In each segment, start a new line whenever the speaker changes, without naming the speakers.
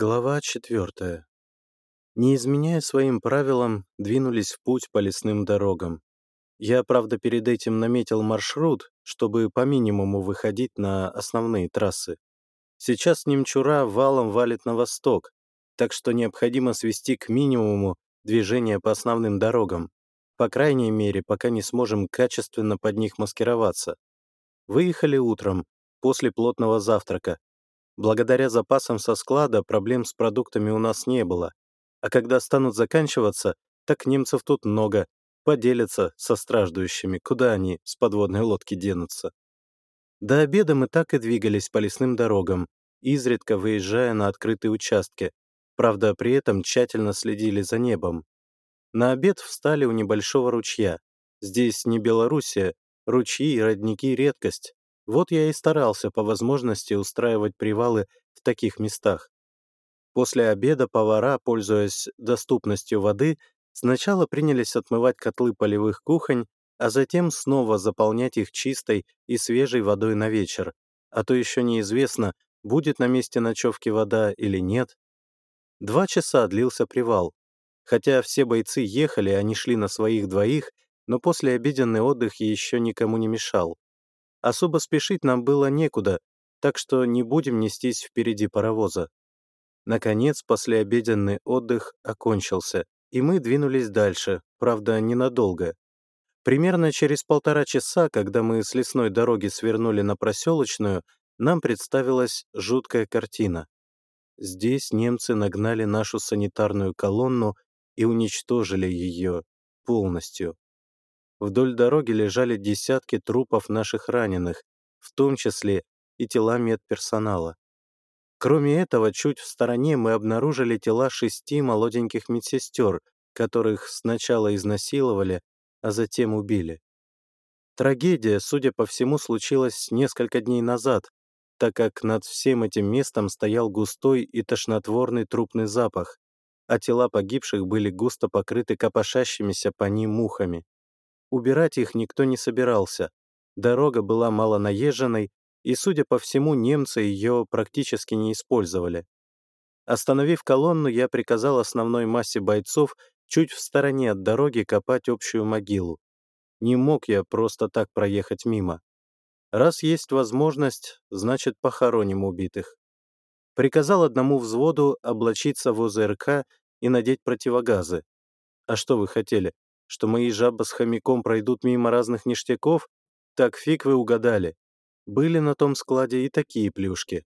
Глава четвертая. Не изменяя своим правилам, двинулись в путь по лесным дорогам. Я, правда, перед этим наметил маршрут, чтобы по минимуму выходить на основные трассы. Сейчас Немчура валом валит на восток, так что необходимо свести к минимуму движение по основным дорогам, по крайней мере, пока не сможем качественно под них маскироваться. Выехали утром, после плотного завтрака, Благодаря запасам со склада проблем с продуктами у нас не было. А когда станут заканчиваться, так немцев тут много, поделятся со страждущими, куда они с подводной лодки денутся. До обеда мы так и двигались по лесным дорогам, изредка выезжая на открытые участки, правда, при этом тщательно следили за небом. На обед встали у небольшого ручья. Здесь не Белоруссия, ручьи и родники — редкость, вот я и старался по возможности устраивать привалы в таких местах. После обеда повара, пользуясь доступностью воды, сначала принялись отмывать котлы полевых кухонь, а затем снова заполнять их чистой и свежей водой на вечер, а то еще неизвестно, будет на месте ночевки вода или нет. Два часа длился привал. Хотя все бойцы ехали, они шли на своих двоих, но после обеденный отдых еще никому не мешал. Особо спешить нам было некуда, так что не будем нестись впереди паровоза. Наконец, послеобеденный отдых окончился, и мы двинулись дальше, правда, ненадолго. Примерно через полтора часа, когда мы с лесной дороги свернули на проселочную, нам представилась жуткая картина. Здесь немцы нагнали нашу санитарную колонну и уничтожили ее полностью. Вдоль дороги лежали десятки трупов наших раненых, в том числе и тела медперсонала. Кроме этого, чуть в стороне мы обнаружили тела шести молоденьких медсестер, которых сначала изнасиловали, а затем убили. Трагедия, судя по всему, случилась несколько дней назад, так как над всем этим местом стоял густой и тошнотворный трупный запах, а тела погибших были густо покрыты копошащимися по ним мухами. Убирать их никто не собирался. Дорога была малонаезженной, и, судя по всему, немцы ее практически не использовали. Остановив колонну, я приказал основной массе бойцов чуть в стороне от дороги копать общую могилу. Не мог я просто так проехать мимо. Раз есть возможность, значит, похороним убитых. Приказал одному взводу облачиться в ОЗРК и надеть противогазы. А что вы хотели? Что мои жаба с хомяком пройдут мимо разных ништяков? Так фиг вы угадали. Были на том складе и такие плюшки.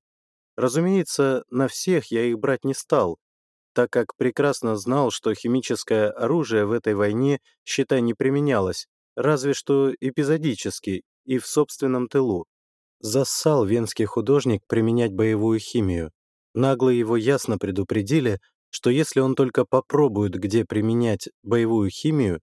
Разумеется, на всех я их брать не стал, так как прекрасно знал, что химическое оружие в этой войне, считай, не применялось, разве что эпизодически и в собственном тылу. Зассал венский художник применять боевую химию. Нагло его ясно предупредили, что если он только попробует где применять боевую химию,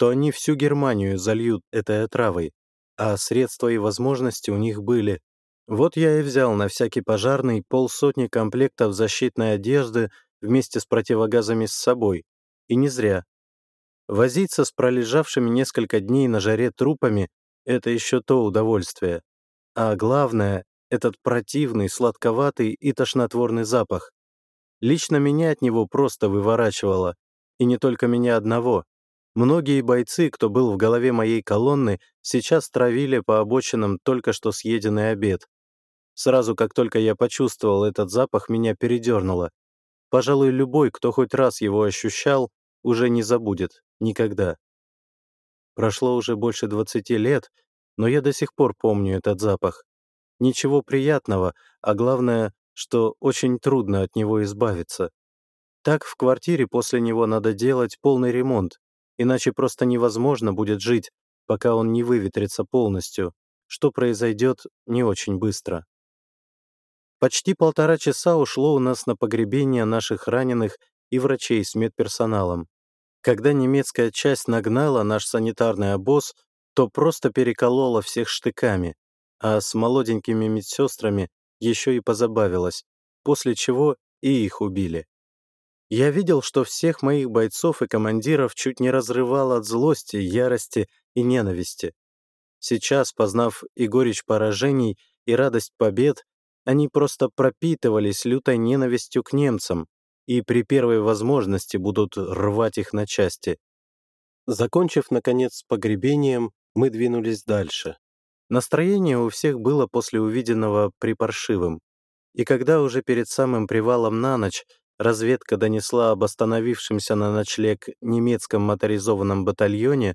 то они всю Германию зальют этой отравой, а средства и возможности у них были. Вот я и взял на всякий пожарный полсотни комплектов защитной одежды вместе с противогазами с собой. И не зря. Возиться с пролежавшими несколько дней на жаре трупами — это еще то удовольствие. А главное — этот противный, сладковатый и тошнотворный запах. Лично меня от него просто выворачивало. И не только меня одного. Многие бойцы, кто был в голове моей колонны, сейчас травили по обочинам только что съеденный обед. Сразу, как только я почувствовал этот запах, меня передернуло. Пожалуй, любой, кто хоть раз его ощущал, уже не забудет. Никогда. Прошло уже больше 20 лет, но я до сих пор помню этот запах. Ничего приятного, а главное, что очень трудно от него избавиться. Так в квартире после него надо делать полный ремонт, иначе просто невозможно будет жить, пока он не выветрится полностью, что произойдет не очень быстро. Почти полтора часа ушло у нас на погребение наших раненых и врачей с медперсоналом. Когда немецкая часть нагнала наш санитарный обоз, то просто переколола всех штыками, а с молоденькими медсестрами еще и позабавилась, после чего и их убили. Я видел, что всех моих бойцов и командиров чуть не разрывало от злости, ярости и ненависти. Сейчас, познав и горечь поражений, и радость побед, Они просто пропитывались лютой ненавистью к немцам и при первой возможности будут рвать их на части. Закончив, наконец, с погребением, мы двинулись дальше. Настроение у всех было после увиденного припаршивым. И когда уже перед самым привалом на ночь разведка донесла об остановившемся на ночлег немецком моторизованном батальоне,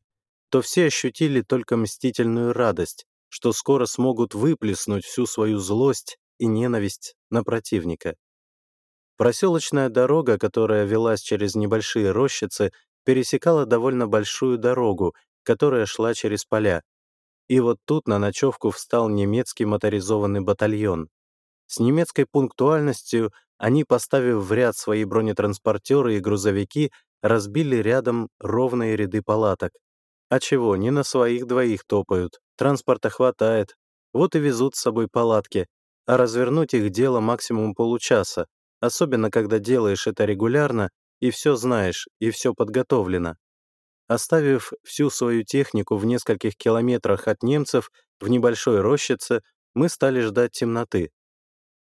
то все ощутили только мстительную радость, что скоро смогут выплеснуть всю свою злость и ненависть на противника. Проселочная дорога, которая велась через небольшие рощицы, пересекала довольно большую дорогу, которая шла через поля. И вот тут на ночевку встал немецкий моторизованный батальон. С немецкой пунктуальностью они, поставив в ряд свои бронетранспортеры и грузовики, разбили рядом ровные ряды палаток. А чего, не на своих двоих топают, транспорта хватает, вот и везут с собой палатки, а развернуть их дело максимум получаса, особенно когда делаешь это регулярно и все знаешь, и все подготовлено. Оставив всю свою технику в нескольких километрах от немцев в небольшой рощице, мы стали ждать темноты.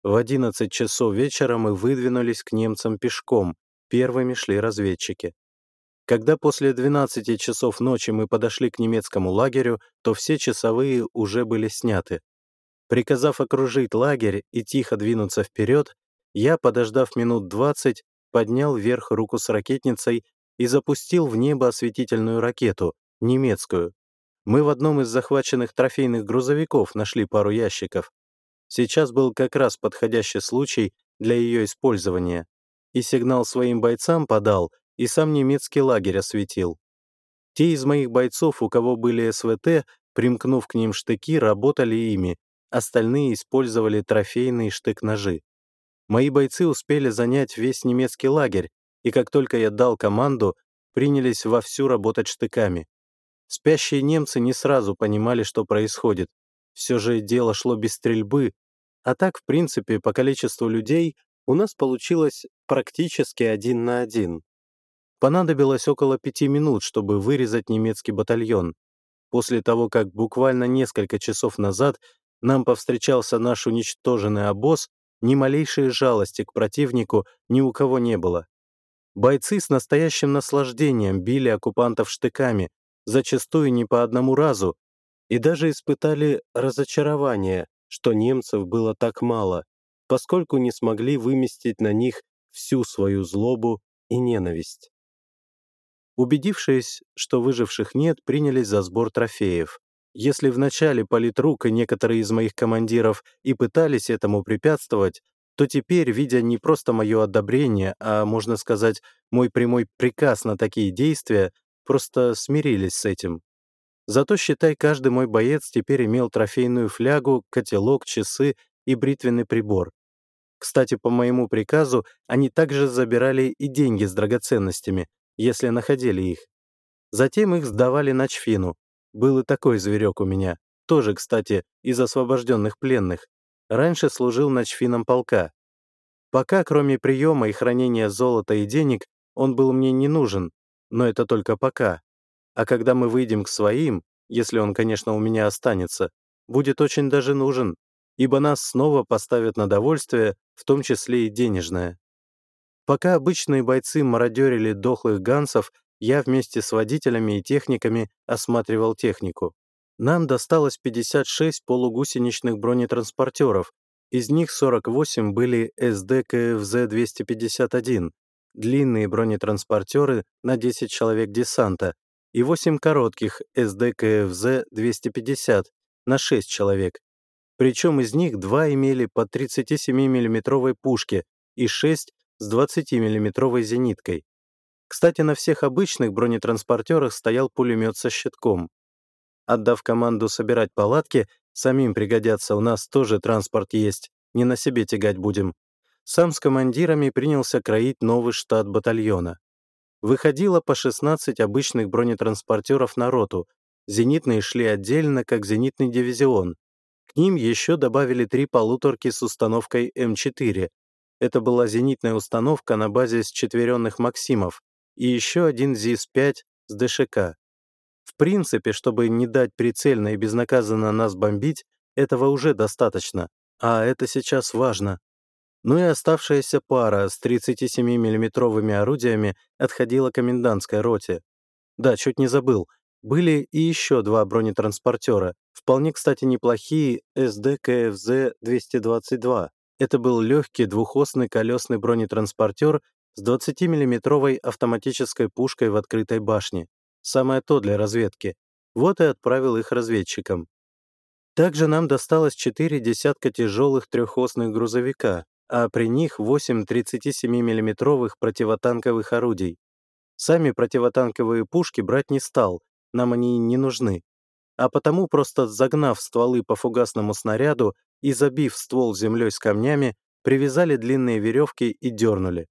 В 11 часов вечера мы выдвинулись к немцам пешком, первыми шли разведчики. Когда после 12 часов ночи мы подошли к немецкому лагерю, то все часовые уже были сняты. Приказав окружить лагерь и тихо двинуться вперед, я, подождав минут 20, поднял вверх руку с ракетницей и запустил в небо осветительную ракету, немецкую. Мы в одном из захваченных трофейных грузовиков нашли пару ящиков. Сейчас был как раз подходящий случай для ее использования. И сигнал своим бойцам подал, и сам немецкий лагерь осветил. Те из моих бойцов, у кого были СВТ, примкнув к ним штыки, работали ими, остальные использовали трофейные штык-ножи. Мои бойцы успели занять весь немецкий лагерь, и как только я дал команду, принялись вовсю работать штыками. Спящие немцы не сразу понимали, что происходит. Все же дело шло без стрельбы, а так, в принципе, по количеству людей у нас получилось практически один на один. Понадобилось около пяти минут, чтобы вырезать немецкий батальон. После того, как буквально несколько часов назад нам повстречался наш уничтоженный обоз, ни малейшей жалости к противнику ни у кого не было. Бойцы с настоящим наслаждением били оккупантов штыками, зачастую не по одному разу, и даже испытали разочарование, что немцев было так мало, поскольку не смогли выместить на них всю свою злобу и ненависть. Убедившись, что выживших нет, принялись за сбор трофеев. Если вначале политрук и некоторые из моих командиров и пытались этому препятствовать, то теперь, видя не просто мое одобрение, а, можно сказать, мой прямой приказ на такие действия, просто смирились с этим. Зато, считай, каждый мой боец теперь имел трофейную флягу, котелок, часы и бритвенный прибор. Кстати, по моему приказу, они также забирали и деньги с драгоценностями, если находили их. Затем их сдавали на чфину, был и такой зверек у меня, тоже, кстати, из освобожденных пленных. Раньше служил ночфином полка. Пока, кроме приема и хранения золота и денег, он был мне не нужен, но это только пока. А когда мы выйдем к своим, если он, конечно, у меня останется, будет очень даже нужен, ибо нас снова поставят на довольствие, в том числе и денежное. Пока обычные бойцы мародерили дохлых гансов я вместе с водителями и техниками осматривал технику. Нам досталось 56 полугусеничных бронетранспортеров, из них 48 были СД КФЗ-251, длинные бронетранспортеры на 10 человек десанта, и 8 коротких СД КФЗ-250 на 6 человек. Причем из них два имели по 37 миллиметровой пушке и 6 с 20 миллиметровой зениткой. Кстати, на всех обычных бронетранспортерах стоял пулемет со щитком. Отдав команду собирать палатки, самим пригодятся, у нас тоже транспорт есть, не на себе тягать будем. Сам с командирами принялся кроить новый штат батальона. Выходило по 16 обычных бронетранспортеров на роту, зенитные шли отдельно, как зенитный дивизион. К ним еще добавили три полуторки с установкой М4. Это была зенитная установка на базе счетверенных «Максимов», и еще один ЗИС-5 с ДШК. В принципе, чтобы не дать прицельно и безнаказанно нас бомбить, этого уже достаточно, А это сейчас важно. Ну и оставшаяся пара с 37 миллиметровыми орудиями отходила комендантской роте. Да, чуть не забыл. Были и еще два бронетранспортера, вполне, кстати, неплохие СД-КФЗ-222. Это был легкий двухосный колесный бронетранспортер с 20-миллиметровой автоматической пушкой в открытой башне. Самое то для разведки. Вот и отправил их разведчикам. Также нам досталось четыре десятка тяжелых трехосных грузовика, а при них 8 37 миллиметровых противотанковых орудий. Сами противотанковые пушки брать не стал, нам они не нужны. А потому, просто загнав стволы по фугасному снаряду и забив ствол землей с камнями, привязали длинные веревки и дернули.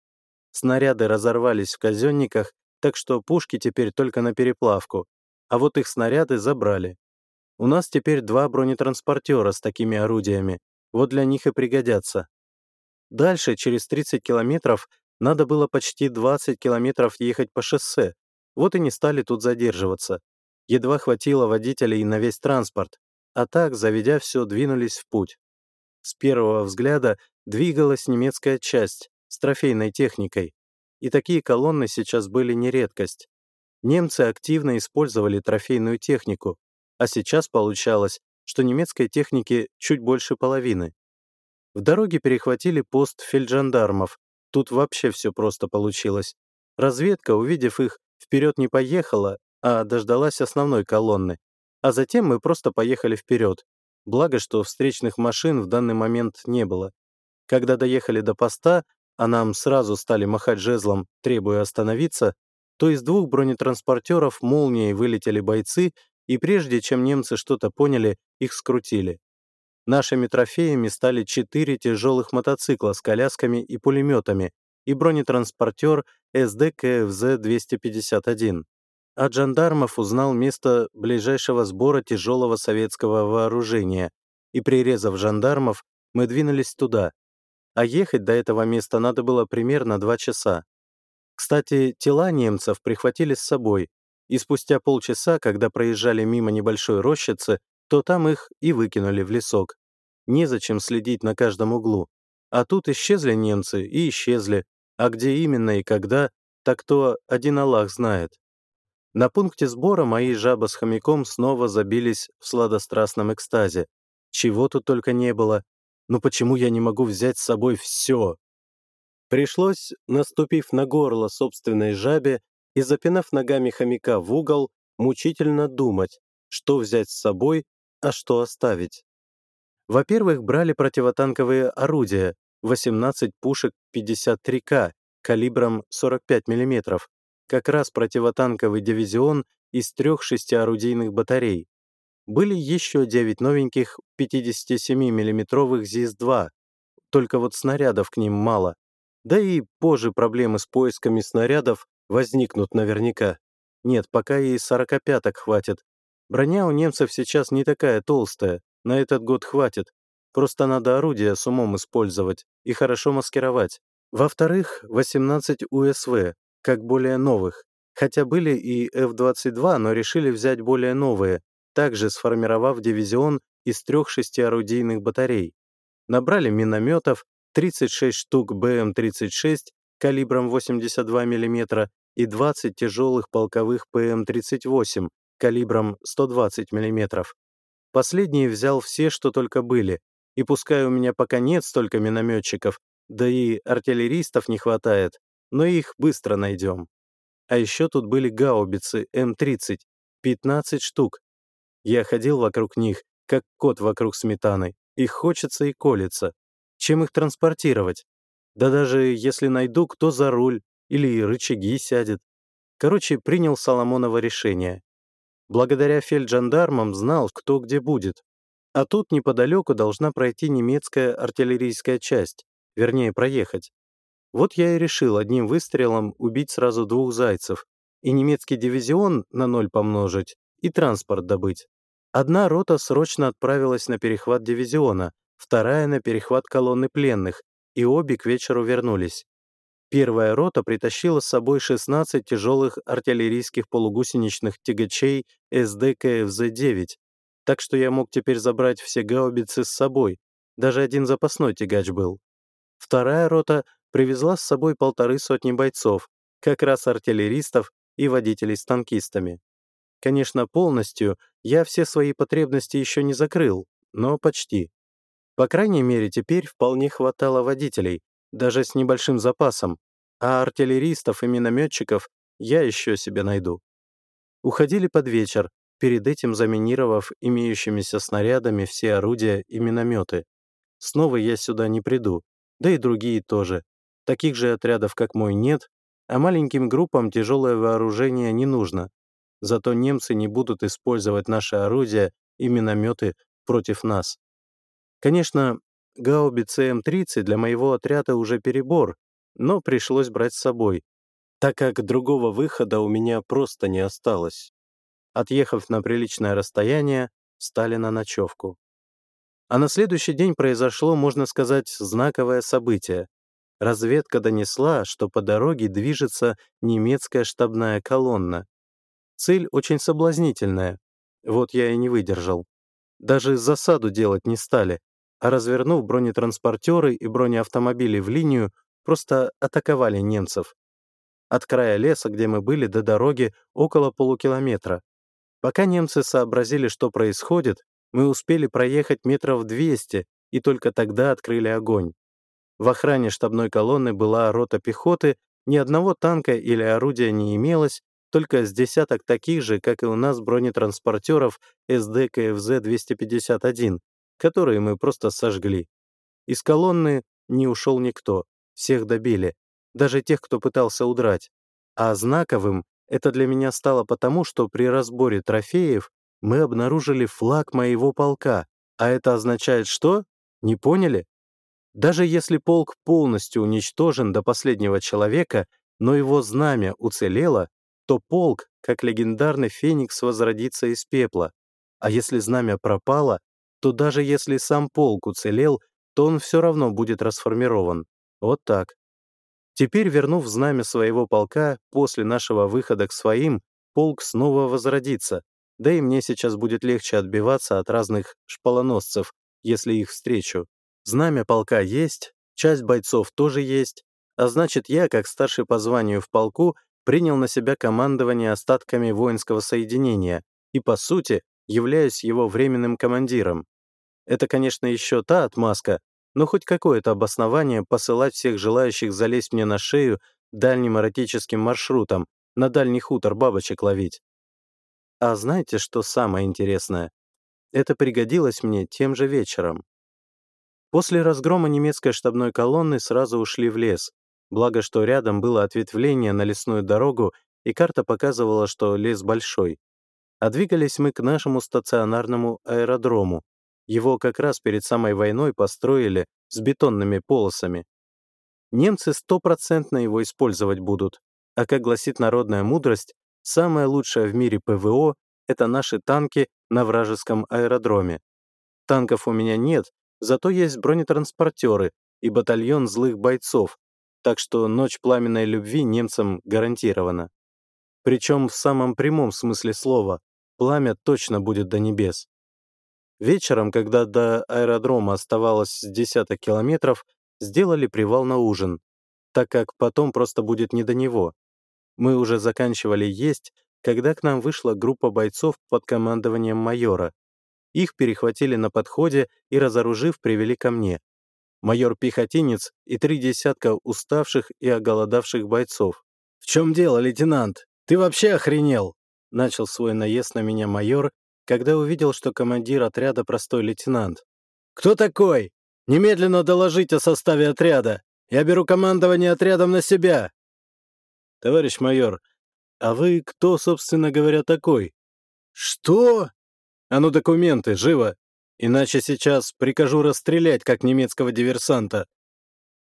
Снаряды разорвались в казенниках, так что пушки теперь только на переплавку, а вот их снаряды забрали. У нас теперь два бронетранспортера с такими орудиями, вот для них и пригодятся. Дальше, через 30 километров, надо было почти 20 километров ехать по шоссе, вот и не стали тут задерживаться. Едва хватило водителей на весь транспорт, а так, заведя все, двинулись в путь. С первого взгляда двигалась немецкая часть с трофейной техникой, и такие колонны сейчас были не редкость. Немцы активно использовали трофейную технику, а сейчас получалось, что немецкой техники чуть больше половины. В дороге перехватили пост фельджандармов, тут вообще все просто получилось. Разведка, увидев их, вперед не поехала, а дождалась основной колонны. А затем мы просто поехали вперед. Благо, что встречных машин в данный момент не было. Когда доехали до поста, а нам сразу стали махать жезлом, требуя остановиться, то из двух бронетранспортеров молнией вылетели бойцы, и прежде чем немцы что-то поняли, их скрутили. Нашими трофеями стали четыре тяжелых мотоцикла с колясками и пулеметами и бронетранспортер СД-КФЗ-251. От жандармов узнал место ближайшего сбора тяжелого советского вооружения, и, прирезав жандармов, мы двинулись туда. А ехать до этого места надо было примерно два часа. Кстати, тела немцев прихватили с собой, и спустя полчаса, когда проезжали мимо небольшой рощицы, то там их и выкинули в лесок. Незачем следить на каждом углу. А тут исчезли немцы и исчезли, а где именно и когда, так то один Аллах знает. На пункте сбора мои жаба с хомяком снова забились в сладострастном экстазе. Чего тут только не было. Но почему я не могу взять с собой все? Пришлось, наступив на горло собственной жабе и запинав ногами хомяка в угол, мучительно думать, что взять с собой, а что оставить. Во-первых, брали противотанковые орудия, 18 пушек 53К калибром 45 мм, как раз противотанковый дивизион из трех шестиорудийных батарей. Были еще 9 новеньких 57 миллиметровых ЗИС-2, только вот снарядов к ним мало. Да и позже проблемы с поисками снарядов возникнут наверняка. Нет, пока и 45-ок хватит. Броня у немцев сейчас не такая толстая, на этот год хватит. Просто надо орудия с умом использовать и хорошо маскировать. Во-вторых, 18 УСВ, как более новых. Хотя были и F-22, но решили взять более новые, также сформировав дивизион из трех шестиорудийных батарей. Набрали минометов, 36 штук БМ-36 калибром 82 мм и 20 тяжелых полковых ПМ-38 калибром 120 мм. Последний взял все, что только были, и пускай у меня пока нет столько минометчиков, да и артиллеристов не хватает, но их быстро найдем. А еще тут были гаубицы М-30, 15 штук. Я ходил вокруг них, как кот вокруг сметаны. Их хочется и колется. Чем их транспортировать? Да даже если найду, кто за руль или рычаги сядет. Короче, принял Соломонова решение. Благодаря фельджандармам знал, кто где будет. А тут неподалеку должна пройти немецкая артиллерийская часть, вернее, проехать. Вот я и решил одним выстрелом убить сразу двух зайцев, и немецкий дивизион на ноль помножить, и транспорт добыть. Одна рота срочно отправилась на перехват дивизиона, вторая — на перехват колонны пленных, и обе к вечеру вернулись. Первая рота притащила с собой 16 тяжелых артиллерийских полугусеничных тягачей СД КФЗ-9, так что я мог теперь забрать все гаубицы с собой, даже один запасной тягач был. Вторая рота привезла с собой полторы сотни бойцов, как раз артиллеристов и водителей с танкистами. Конечно, полностью я все свои потребности еще не закрыл, но почти. По крайней мере, теперь вполне хватало водителей, даже с небольшим запасом, а артиллеристов и минометчиков я еще себе найду. Уходили под вечер, перед этим заминировав имеющимися снарядами все орудия и минометы. Снова я сюда не приду, да и другие тоже. Таких же отрядов, как мой, нет, а маленьким группам тяжелое вооружение не нужно. Зато немцы не будут использовать наши орудия и минометы против нас. Конечно, гаубицы М-30 для моего отряда уже перебор, но пришлось брать с собой, так как другого выхода у меня просто не осталось. Отъехав на приличное расстояние, стали на ночевку. А на следующий день произошло, можно сказать, знаковое событие. Разведка донесла, что по дороге движется немецкая штабная колонна. Цель очень соблазнительная. Вот я и не выдержал. Даже засаду делать не стали, развернув бронетранспортеры и бронеавтомобили в линию, просто атаковали немцев. От края леса, где мы были, до дороги около полукилометра. Пока немцы сообразили, что происходит, мы успели проехать метров 200 и только тогда открыли огонь. В охране штабной колонны была рота пехоты, ни одного танка или орудия не имелось, только с десяток таких же, как и у нас, бронетранспортеров СД КФЗ-251, которые мы просто сожгли. Из колонны не ушел никто, всех добили, даже тех, кто пытался удрать. А знаковым это для меня стало потому, что при разборе трофеев мы обнаружили флаг моего полка, а это означает что? Не поняли? Даже если полк полностью уничтожен до последнего человека, но его знамя уцелело, то полк, как легендарный феникс, возродится из пепла. А если знамя пропало, то даже если сам полк уцелел, то он все равно будет расформирован. Вот так. Теперь, вернув знамя своего полка, после нашего выхода к своим, полк снова возродится, да и мне сейчас будет легче отбиваться от разных шпалоносцев, если их встречу. Знамя полка есть, часть бойцов тоже есть, а значит, я, как старший по званию в полку, принял на себя командование остатками воинского соединения и, по сути, являюсь его временным командиром. Это, конечно, еще та отмазка, но хоть какое-то обоснование посылать всех желающих залезть мне на шею дальним эротическим маршрутом, на дальний хутор бабочек ловить. А знаете, что самое интересное? Это пригодилось мне тем же вечером. После разгрома немецкой штабной колонны сразу ушли в лес, благо что рядом было ответвление на лесную дорогу, и карта показывала, что лес большой. А двигались мы к нашему стационарному аэродрому. Его как раз перед самой войной построили с бетонными полосами. Немцы стопроцентно его использовать будут, а как гласит народная мудрость, Самое лучшее в мире ПВО — это наши танки на вражеском аэродроме. Танков у меня нет, зато есть бронетранспортеры и батальон злых бойцов, так что ночь пламенной любви немцам гарантирована. Причем в самом прямом смысле слова, пламя точно будет до небес. Вечером, когда до аэродрома оставалось десяток километров, сделали привал на ужин, так как потом просто будет не до него. Мы уже заканчивали есть, когда к нам вышла группа бойцов под командованием майора. Их перехватили на подходе и, разоружив, привели ко мне. Майор-пехотинец и три десятка уставших и оголодавших бойцов. «В чем дело, лейтенант? Ты вообще охренел?» Начал свой наезд на меня майор, когда увидел, что командир отряда простой лейтенант. «Кто такой? Немедленно доложить о составе отряда. Я беру командование отрядом на себя. «Товарищ майор, а вы кто, собственно говоря, такой?» «Что?» «А ну документы, живо! Иначе сейчас прикажу расстрелять, как немецкого диверсанта».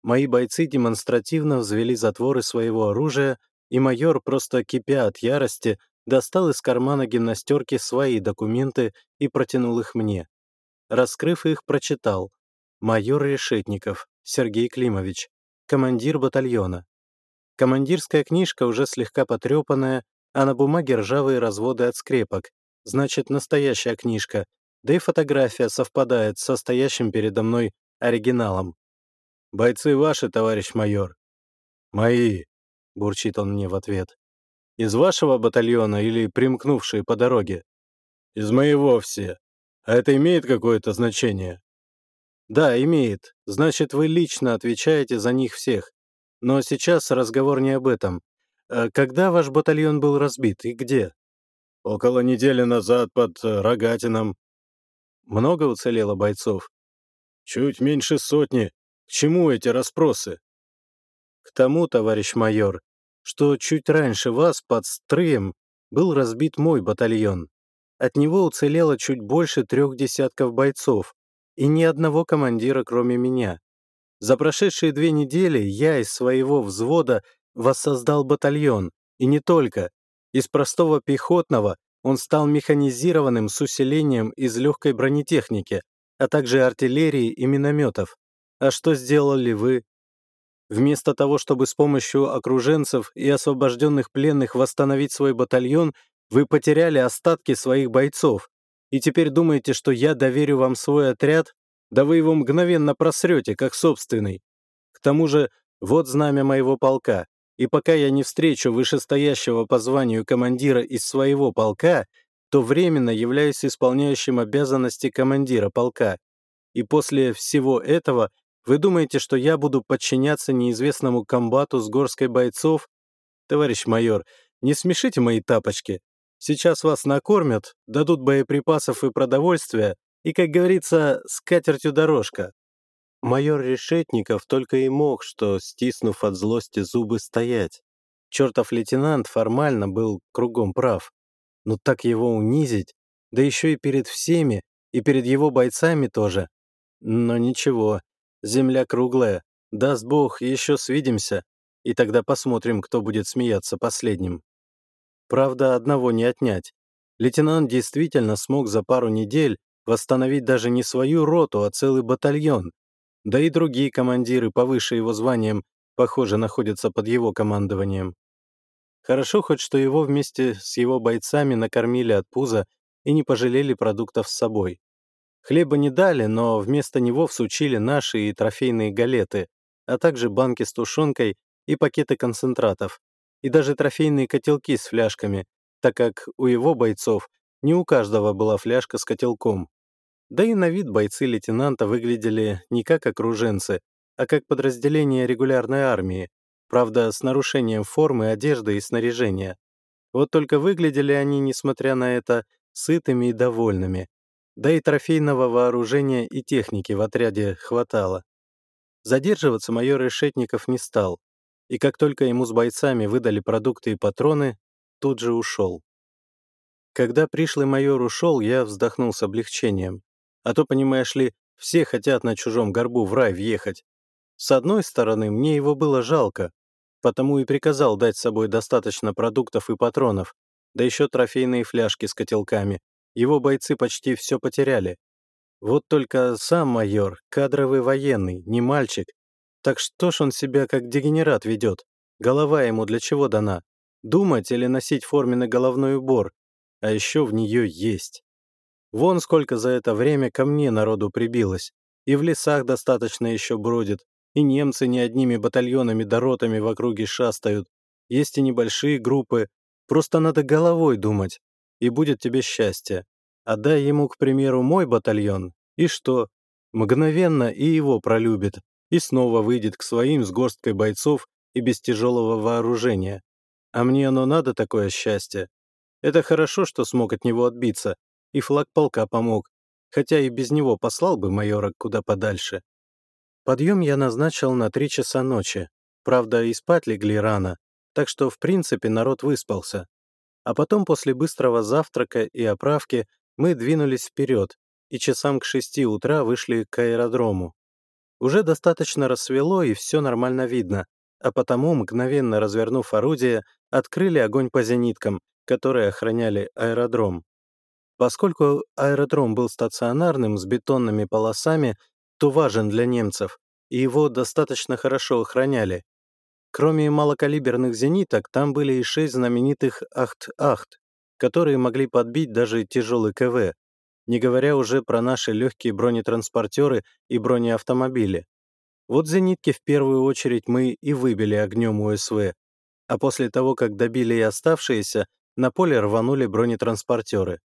Мои бойцы демонстративно взвели затворы своего оружия, и майор, просто кипя от ярости, достал из кармана гимнастерки свои документы и протянул их мне. Раскрыв их, прочитал. Майор Решетников, Сергей Климович, командир батальона. Командирская книжка уже слегка потрепанная, а на бумаге ржавые разводы от скрепок. Значит, настоящая книжка. Да и фотография совпадает с состоящим передо мной оригиналом. «Бойцы ваши, товарищ майор?» «Мои», — бурчит он мне в ответ. «Из вашего батальона или примкнувшие по дороге?» «Из моего все. А это имеет какое-то значение?» «Да, имеет. Значит, вы лично отвечаете за них всех. Но сейчас разговор не об этом. Э, когда ваш батальон был разбит и где?» «Около недели назад под э, Рогатином». «Много уцелело бойцов?» «Чуть меньше сотни. К чему эти расспросы?» «К тому, товарищ майор, что чуть раньше вас под Стрыем был разбит мой батальон. От него уцелело чуть больше трех десятков бойцов, и ни одного командира, кроме меня. За прошедшие две недели я из своего взвода воссоздал батальон, и не только. Из простого пехотного он стал механизированным с усилением из легкой бронетехники, а также артиллерии и минометов. А что сделали вы? Вместо того, чтобы с помощью окруженцев и освобожденных пленных восстановить свой батальон, вы потеряли остатки своих бойцов. И теперь думаете, что я доверю вам свой отряд? Да вы его мгновенно просрете, как собственный. К тому же, вот знамя моего полка. И пока я не встречу вышестоящего по званию командира из своего полка, то временно являюсь исполняющим обязанности командира полка. И после всего этого вы думаете, что я буду подчиняться неизвестному комбату с горской бойцов? Товарищ майор, не смешите мои тапочки. Сейчас вас накормят, дадут боеприпасов и продовольствия, и, как говорится, с катертью дорожка. Майор Решетников только и мог, что, стиснув от злости зубы, стоять. Чертов лейтенант формально был кругом прав. Но так его унизить, да еще и перед всеми, и перед его бойцами тоже. Но ничего, Земля круглая. Даст Бог, еще свидимся, и тогда посмотрим, кто будет смеяться последним. Правда, одного не отнять. Лейтенант действительно смог за пару недель восстановить даже не свою роту, а целый батальон. Да и другие командиры повыше его званием, похоже, находятся под его командованием. Хорошо хоть, что его вместе с его бойцами накормили от пуза и не пожалели продуктов с собой. Хлеба не дали, но вместо него всучили наши и трофейные галеты, а также банки с тушенкой и пакеты концентратов, и даже трофейные котелки с фляжками, так как у его бойцов не у каждого была фляжка с котелком. Да и на вид бойцы лейтенанта выглядели не как окруженцы, а как подразделение регулярной армии, правда, с нарушением формы, одежды и снаряжения. Вот только выглядели они, несмотря на это, сытыми и довольными, да и трофейного вооружения и техники в отряде хватало. Задерживаться майор Решетников не стал, и как только ему с бойцами выдали продукты и патроны, тут же ушел. Когда пришлый майор ушел, я вздохнул с облегчением. А то, понимаешь ли, все хотят на чужом горбу в рай въехать. С одной стороны, мне его было жалко, потому и приказал дать с собой достаточно продуктов и патронов, да еще трофейные фляжки с котелками, его бойцы почти все потеряли. Вот только сам майор, кадровый военный, не мальчик. Так что ж он себя как дегенерат ведет? Голова ему для чего дана? Думать или носить форменный головной убор? А еще в нее есть. Вон сколько за это время ко мне народу прибилось. И в лесах достаточно еще бродит. И немцы не одними батальонами да ротами в округе шастают. Есть и небольшие группы. Просто надо головой думать и будет тебе счастье. Отдай ему, к примеру, мой батальон, и что? Мгновенно и его пролюбит, и снова выйдет к своим с горсткой бойцов и без тяжелого вооружения. А мне оно надо, такое счастье. Это хорошо, что смог от него отбиться, и флаг полка помог, хотя и без него послал бы майора куда подальше. Подъем я назначил на три часа ночи. Правда, и спать легли рано, так что, в принципе, народ выспался. А потом, после быстрого завтрака и оправки, мы двинулись вперед и часам к шести утра вышли к аэродрому. Уже достаточно рассвело и все нормально видно, а потому, мгновенно развернув орудие, открыли огонь по зениткам, которые охраняли аэродром. Поскольку аэродром был стационарным с бетонными полосами, то важен для немцев, и его достаточно хорошо охраняли. Кроме малокалиберных зениток, там были и шесть знаменитых Ахт-Ахт, которые могли подбить даже тяжелый КВ. не говоря уже про наши легкие бронетранспортеры и бронеавтомобили. Вот зенитки в первую очередь мы и выбили огнем УСВ, а после того, как добили и оставшиеся, на поле рванули бронетранспортеры.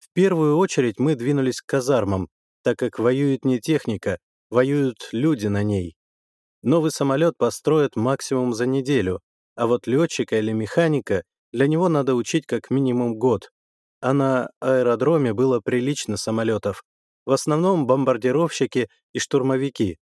В первую очередь мы двинулись к казармам, так как воюет не техника, воюют люди на ней. Новый самолет построят максимум за неделю, а вот летчика или механика для него надо учить как минимум год. А на аэродроме было прилично самолетов, в основном бомбардировщики и штурмовики.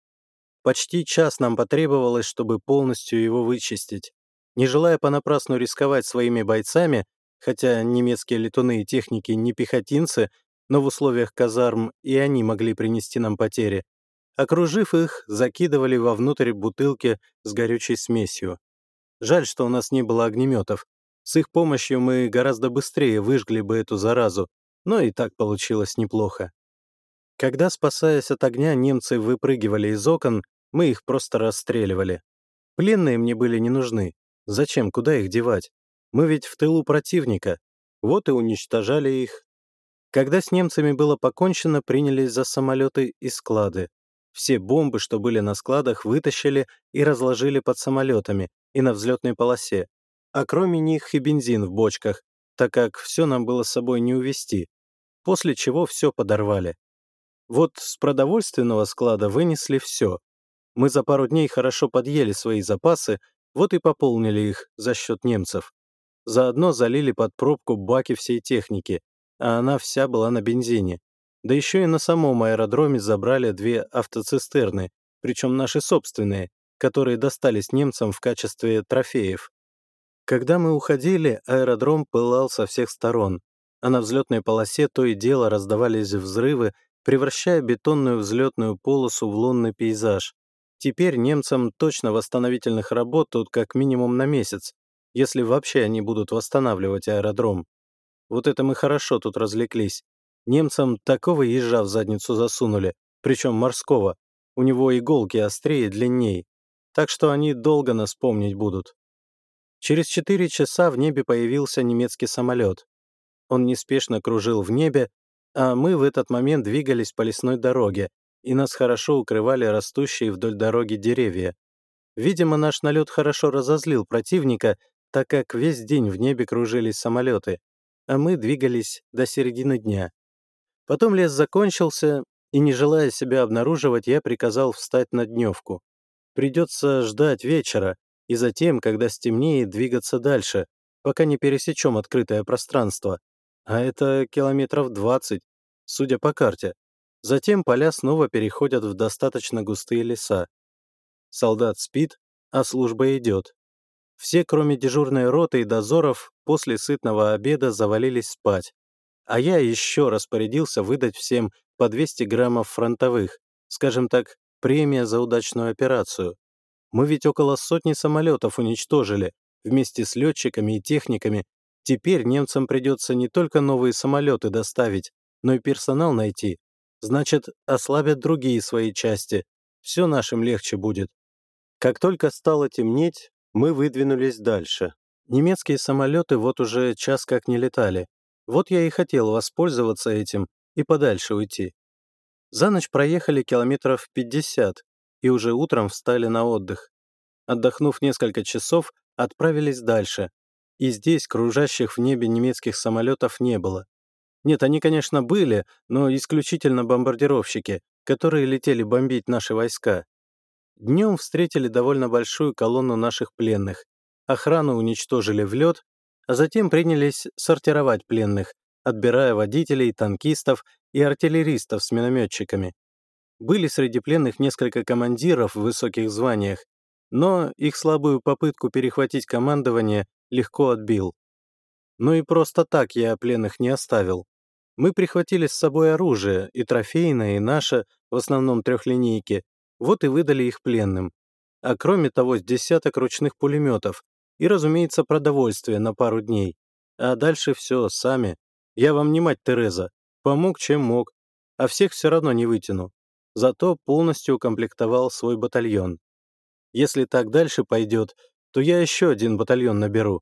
Почти час нам потребовалось, чтобы полностью его вычистить. Не желая понапрасну рисковать своими бойцами, хотя немецкие летуны и техники не пехотинцы, но в условиях казарм и они могли принести нам потери, окружив их, закидывали вовнутрь бутылки с горючей смесью. Жаль, что у нас не было огнеметов. С их помощью мы гораздо быстрее выжгли бы эту заразу, но и так получилось неплохо. Когда, спасаясь от огня, немцы выпрыгивали из окон, мы их просто расстреливали. Пленные мне были не нужны. Зачем, куда их девать? Мы ведь в тылу противника. Вот и уничтожали их. Когда с немцами было покончено, принялись за самолеты и склады. Все бомбы, что были на складах, вытащили и разложили под самолетами и на взлетной полосе. А кроме них и бензин в бочках, так как все нам было с собой не увезти. После чего все подорвали. Вот с продовольственного склада вынесли все. Мы за пару дней хорошо подъели свои запасы, вот и пополнили их за счет немцев. Заодно залили под пробку баки всей техники, а она вся была на бензине. Да еще и на самом аэродроме забрали две автоцистерны, причем наши собственные, которые достались немцам в качестве трофеев. Когда мы уходили, аэродром пылал со всех сторон, а на взлетной полосе то и дело раздавались взрывы, превращая бетонную взлетную полосу в лунный пейзаж. Теперь немцам точно восстановительных работ тут как минимум на месяц, если вообще они будут восстанавливать аэродром. Вот это мы хорошо тут развлеклись. Немцам такого ежа в задницу засунули, причем морского. У него иголки острее и длинней. Так что они долго нас помнить будут. Через четыре часа в небе появился немецкий самолет. Он неспешно кружил в небе, а мы в этот момент двигались по лесной дороге, и нас хорошо укрывали растущие вдоль дороги деревья. Видимо, наш налет хорошо разозлил противника, так как весь день в небе кружились самолеты, а мы двигались до середины дня. Потом лес закончился, и, не желая себя обнаруживать, я приказал встать на дневку. Придется ждать вечера, и затем, когда стемнеет, двигаться дальше, пока не пересечем открытое пространство. А это километров 20, судя по карте. Затем поля снова переходят в достаточно густые леса. Солдат спит, а служба идет. Все, кроме дежурной роты и дозоров, после сытного обеда завалились спать. А я еще распорядился выдать всем по 200 граммов фронтовых, скажем так, премия за удачную операцию. Мы ведь около сотни самолетов уничтожили, вместе с летчиками и техниками. Теперь немцам придется не только новые самолеты доставить, но и персонал найти, значит, ослабят другие свои части. Все нашим легче будет. Как только стало темнеть, мы выдвинулись дальше. Немецкие самолеты вот уже час как не летали. Вот я и хотел воспользоваться этим и подальше уйти. За ночь проехали километров 50 и уже утром встали на отдых. Отдохнув несколько часов, отправились дальше. И здесь кружащих в небе немецких самолетов не было. Нет, они, конечно, были, но исключительно бомбардировщики, которые летели бомбить наши войска. Днем встретили довольно большую колонну наших пленных. Охрану уничтожили в лед, затем принялись сортировать пленных, отбирая водителей, танкистов и артиллеристов с минометчиками. Были среди пленных несколько командиров в высоких званиях, но их слабую попытку перехватить командование легко отбил. Но и просто так я пленных не оставил. Мы прихватили с собой оружие, и трофейное, и наше, в основном трехлинейки, вот и выдали их пленным. А кроме того, с десяток ручных пулеметов и, разумеется, продовольствие на пару дней. А дальше все, сами. Я вам не мать Тереза. Помог, чем мог. А всех все равно не вытяну. Зато полностью укомплектовал свой батальон. Если так дальше пойдет, то я еще один батальон наберу.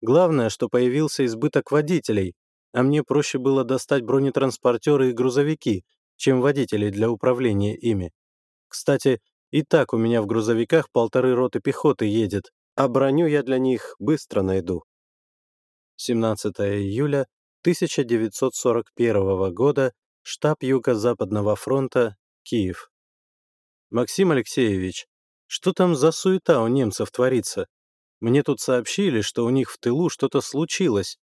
Главное, что появился избыток водителей, а мне проще было достать бронетранспортеры и грузовики, чем водителей для управления ими. Кстати, и так у меня в грузовиках полторы роты пехоты едет, а броню я для них быстро найду. 17 июля 1941 года, штаб Юго-Западного фронта, Киев. Максим Алексеевич, что там за суета у немцев творится? Мне тут сообщили, что у них в тылу что-то случилось.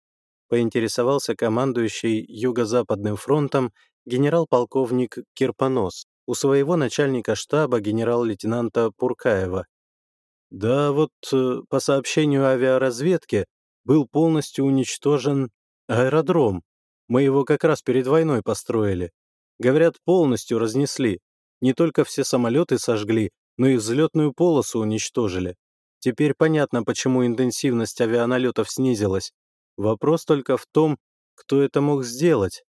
Поинтересовался командующий Юго-Западным фронтом генерал-полковник Кирпонос у своего начальника штаба генерал-лейтенанта Пуркаева. Да вот, э, по сообщению авиаразведки, был полностью уничтожен аэродром. Мы его как раз перед войной построили. Говорят, полностью разнесли. Не только все самолеты сожгли, но и взлетную полосу уничтожили. Теперь понятно, почему интенсивность авианалетов снизилась. Вопрос только в том, кто это мог сделать.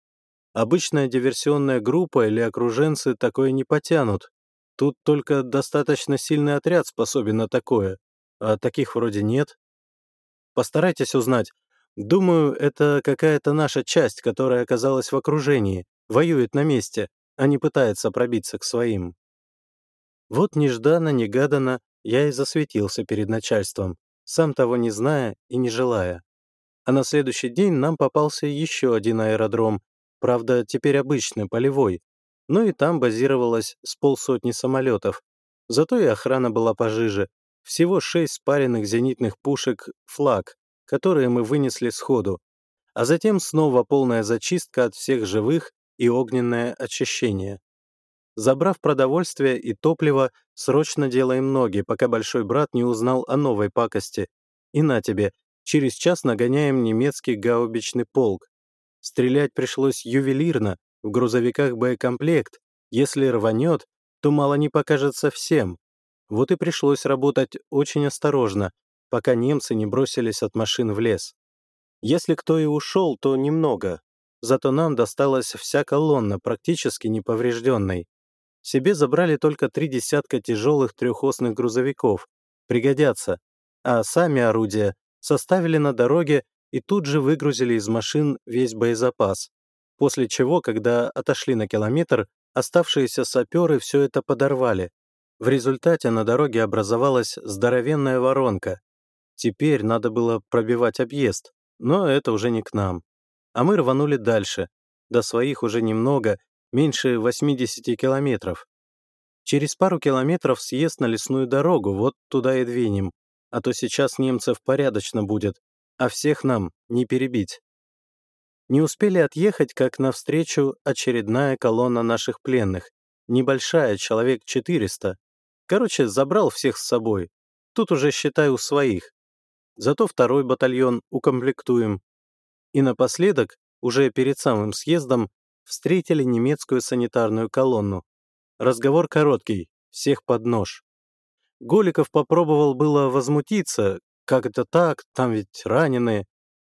Обычная диверсионная группа или окруженцы такое не потянут. Тут только достаточно сильный отряд способен на такое, а таких вроде нет. Постарайтесь узнать. Думаю, это какая-то наша часть, которая оказалась в окружении, воюет на месте, а не пытается пробиться к своим. Вот нежданно-негаданно я и засветился перед начальством, сам того не зная и не желая. А на следующий день нам попался еще один аэродром, правда, теперь обычный, полевой, но и там базировалось с полсотни самолетов. Зато и охрана была пожиже. Всего шесть спаренных зенитных пушек «Флаг», которые мы вынесли сходу. А затем снова полная зачистка от всех живых и огненное очищение. Забрав продовольствие и топливо, срочно делаем ноги, пока большой брат не узнал о новой пакости. И на тебе, через час нагоняем немецкий гаубичный полк. Стрелять пришлось ювелирно, в грузовиках боекомплект. Если рванет, то мало не покажется всем. Вот и пришлось работать очень осторожно, пока немцы не бросились от машин в лес. Если кто и ушел, то немного. Зато нам досталась вся колонна, практически неповрежденной. Себе забрали только три десятка тяжелых трехосных грузовиков. Пригодятся. А сами орудия составили на дороге и тут же выгрузили из машин весь боезапас. После чего, когда отошли на километр, оставшиеся саперы все это подорвали. В результате на дороге образовалась здоровенная воронка. Теперь надо было пробивать объезд, но это уже не к нам. А мы рванули дальше. До своих уже немного, меньше 80 километров. Через пару километров съезд на лесную дорогу, вот туда и двинем, а то сейчас немцев порядочно будет, а всех нам не перебить. Не успели отъехать, как навстречу очередная колонна наших пленных, небольшая, человек 400. Короче, забрал всех с собой. Тут уже, считаю, своих. Зато второй батальон укомплектуем. И напоследок, уже перед самым съездом, встретили немецкую санитарную колонну. Разговор короткий, всех под нож. Голиков попробовал было возмутиться, как это так, там ведь раненые.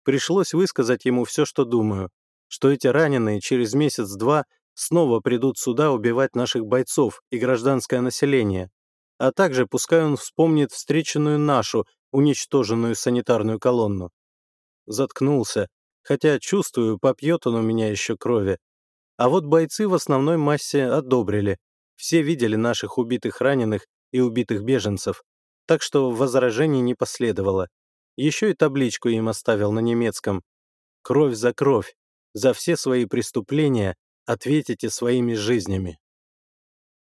Пришлось высказать ему все, что думаю, что эти раненые через месяц-два снова придут сюда убивать наших бойцов и гражданское население. А также пускай он вспомнит встреченную нашу, уничтоженную санитарную колонну. Заткнулся, хотя чувствую, попьет он у меня еще крови. А вот бойцы в основной массе одобрили. Все видели наших убитых раненых и убитых беженцев, так что возражений не последовало. Еще и табличку им оставил на немецком. «Кровь за кровь. За все свои преступления ответите своими жизнями».